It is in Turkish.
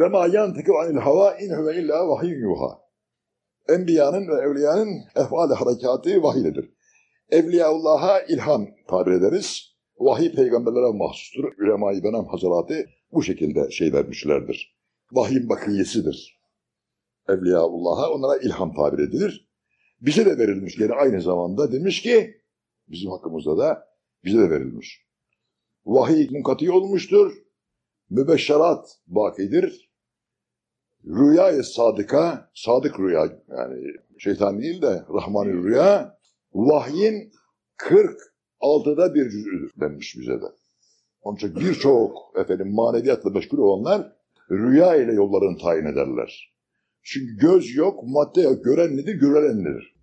Ve ma yantiku anil hava in huve illa vahiyyun yuha. Enbiyanın ve evliyanın efal harekatı vahiyledir. Evliyaullah'a ilham tabir ederiz. Vahiy peygamberlere mahsustur. Ülema-i Benam Hazaratı bu şekilde şey vermişlerdir. Vahyin bakiyesidir. Evliyaullah'a onlara ilham tabir edilir. Bize de verilmiş gene aynı zamanda demiş ki bizim hakkımızda da bize de verilmiş. Vahiy munkati olmuştur. Mübeşşerat bakidir. Rüya-i sadıka, sadık rüya yani şeytan değil de Rahmani rüya, vahyin 46'da bir cüzüdür denmiş bize de. Onun için birçok efendim maneviyatla meşgul olanlar rüya ile yollarını tayin ederler. Çünkü göz yok, madde yok. Gören nedir? Görelen nedir?